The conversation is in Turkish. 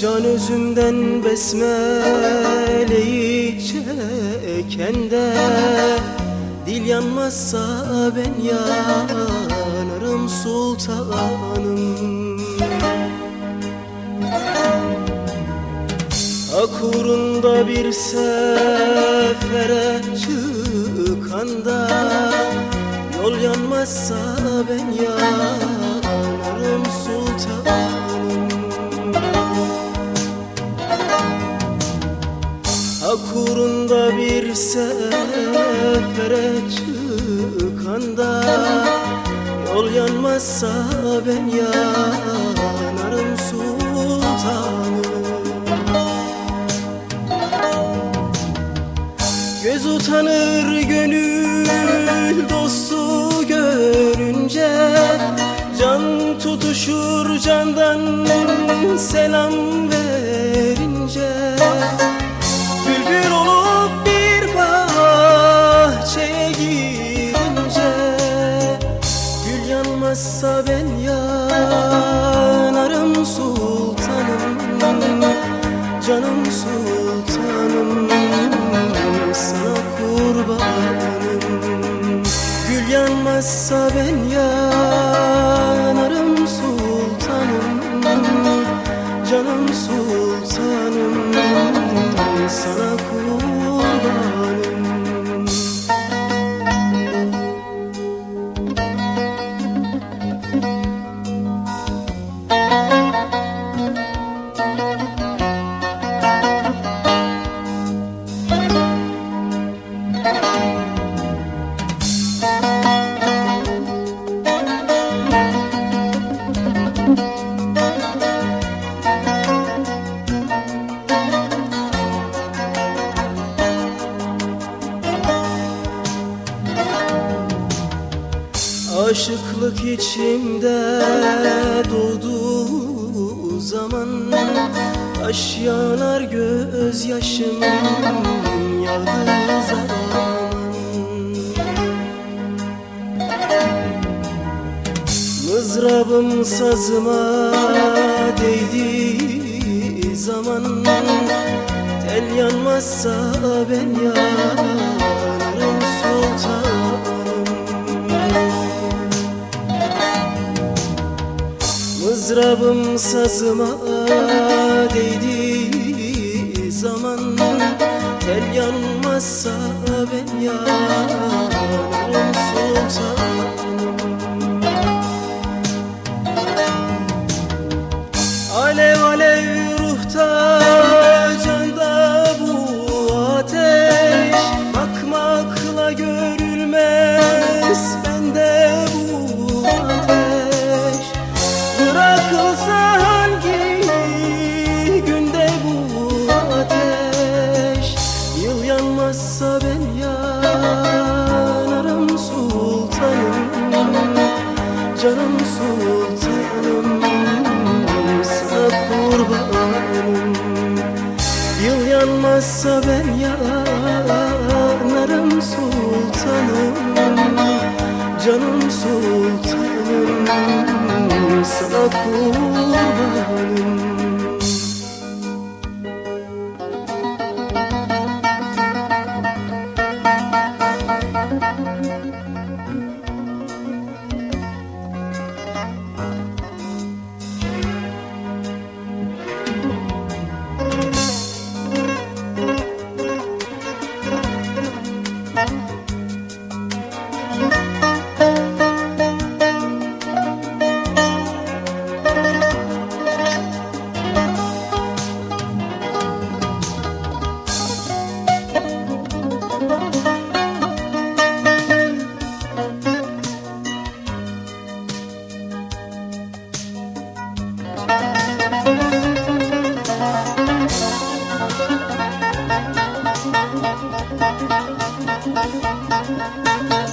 Baştan özümden besmeleyi çeken de Dil yanmazsa ben yanarım sultanım. Hak uğrunda bir sefere çıkanda Yol yanmazsa ben yanarım uğrunda bir sefere çıkanda Yol yanmazsa ben yanarım sultanım. Göz utanır gönül dostu görünce Can tutuşur candan selam verince yanmazsa ben yanarım sultanım Canım sultanım sana kurbanım. Gül yanmazsa ben yanarım sultanım Canım sultanım sana kurbanım Aşıklık içimde doğduğu zaman Taş yanar gözyaşım yağdığı zaman Mızrabım sazıma değdiği zaman Tel yanmazsa ben yanarım sultanım. Mızrabım sazıma değdiği zaman Tel yanmazsa ben yanarım sultanım Canım sultanım sana kurbanım. Yıl yanmazsa ben yanarım sultanım. Canım sultanım sana kurbanım Müzik